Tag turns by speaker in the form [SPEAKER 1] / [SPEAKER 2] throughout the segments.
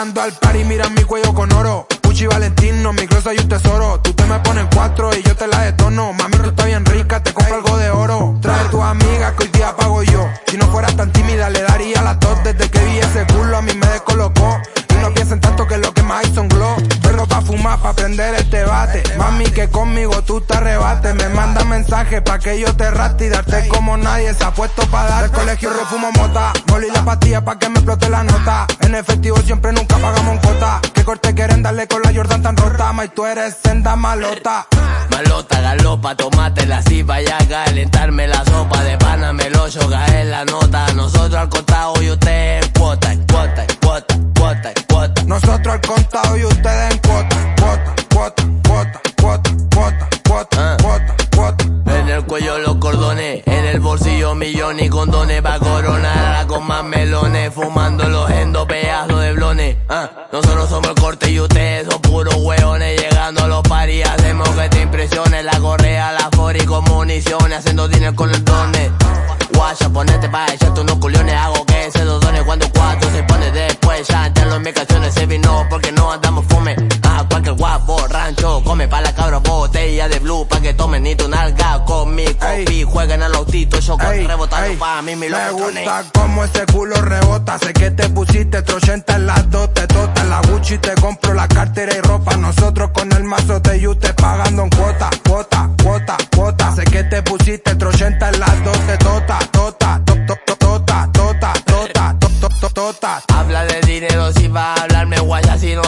[SPEAKER 1] Entrando al par y mira mi cuello con oro. Puchi Valentino, mi closet y un tesoro. Tú te me pones cuatro y yo te la detono. Mami, tú estás bien rica, te compro algo de oro. Trae tu amiga que hoy día pago yo. Si no fueras tan tímida, le daría pa' prender este bate. Mami, que conmigo tú te arrebates. Me manda mensaje pa' que yo te rate y darte como nadie se ha puesto pa' dar. El colegio refumo mota. Molí la pastilla pa' que me explote la nota. En efectivo siempre nunca pagamos en cuota. Que corte quieren darle con la Jordan tan rota. Ma, y tú eres senda malota.
[SPEAKER 2] Malota, galopa, tomate la cipa y a calentarme la sopa de pana, me lo caer la nota. Nosotros al costado y usted en cuota, en cuota, en cuota, en cuota, en cuota.
[SPEAKER 1] Nosotros al contado y ustedes en. Cuota,
[SPEAKER 2] el cuello los cordones, en el bolsillo millones y condones pa' coronar con más melones, fumando los endopeazos de blones. Ah, nosotros somos el corte y ustedes son puros hueones, llegando a los paris hacemos que te impresiones, la correa, la fori con municiones, haciendo dinero con los dones. Guaya, ponete pa' echarte unos culiones, hago que se los dones cuando cuatro se pone después, ya entran en mis canciones, se vino porque no andamos rancho, come pa' la cabra botella de blue pa' que tomen ni tu nalga con mi copi, jueguen al autito, yo rebotando pa' mí mi
[SPEAKER 1] Me
[SPEAKER 2] loco
[SPEAKER 1] gusta como ese culo rebota. Sé que te pusiste trochenta en las dos te tota. La Gucci te compro la cartera y ropa. Nosotros con el mazo de you te pagando en cuota, cuota, cuota, cuota. Sé que te pusiste trochenta en las dos te tota, tota, to- to- to- tota, tota, tota, to- to- to- tota.
[SPEAKER 2] Habla de dinero si va a hablarme guaya Si no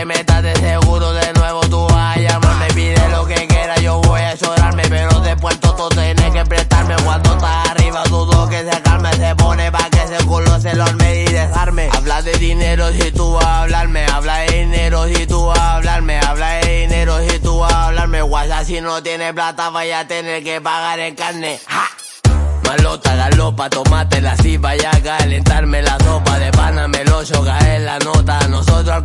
[SPEAKER 2] te metas de seguro de nuevo tú vas a llamarme. Pide lo que quiera yo voy a llorarme Pero después todo tienes que prestarme. Cuando estás arriba dudo que se calme Se pone pa' que ese culo se lo arme y dejarme Habla de dinero si tú vas a hablarme Habla de dinero si tú vas a hablarme Habla de dinero si tú vas a hablarme. Guaya si no tiene plata vaya a tener que pagar en carne. ¡Ja! Malota, galopa, tomate la cipa y a calentarme la sopa. De pana, me lo caer la nota. Nosotros al